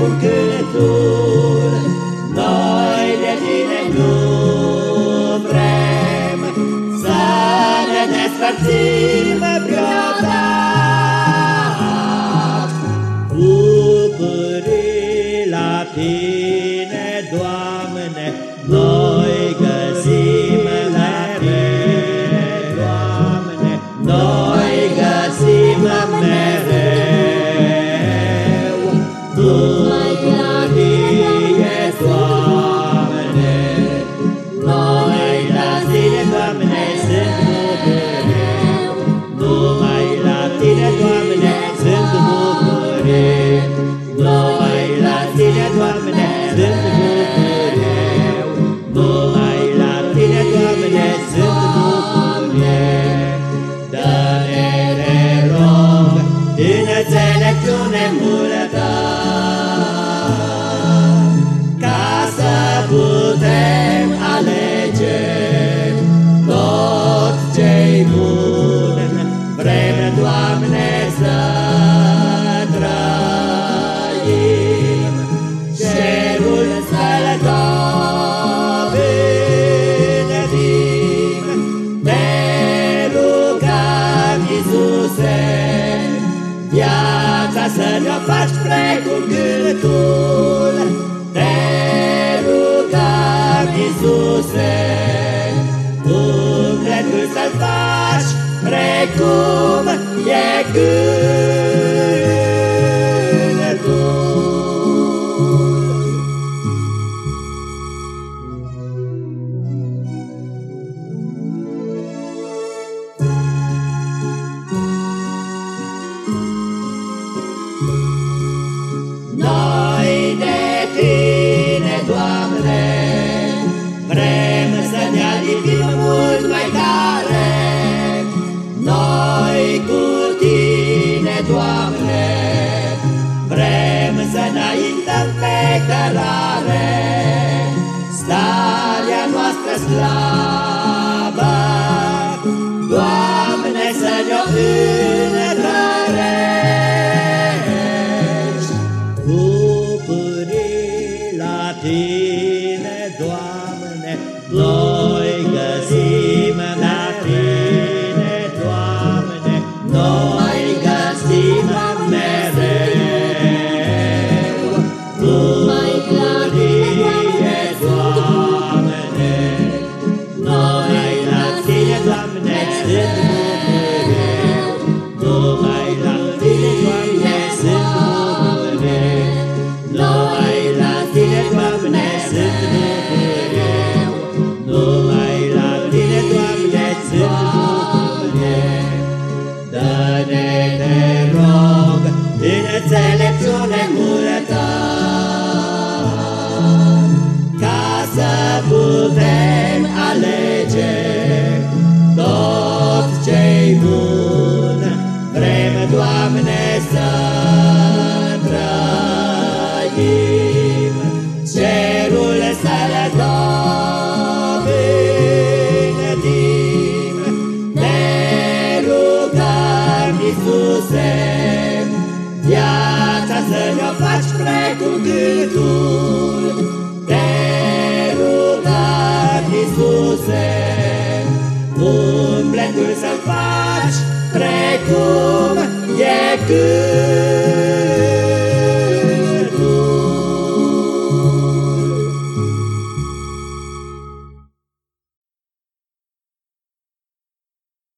porque tú Duhului bun, vrem, Doamne, să trăim, cerul să-l dovedim. Te rugăm, Iisuse, viața să ne-o faci precum gâtul. Te rugăm, Iisuse, disperare Starea noastră slavă Dă-ne, te rog, din înțelepciune multă, ca să putem alege tot ce-i bun. Vrem, Doamne, ne-o faci precum gâtul Te rugăm, Iisuse Umbletul să faci precum e gâtul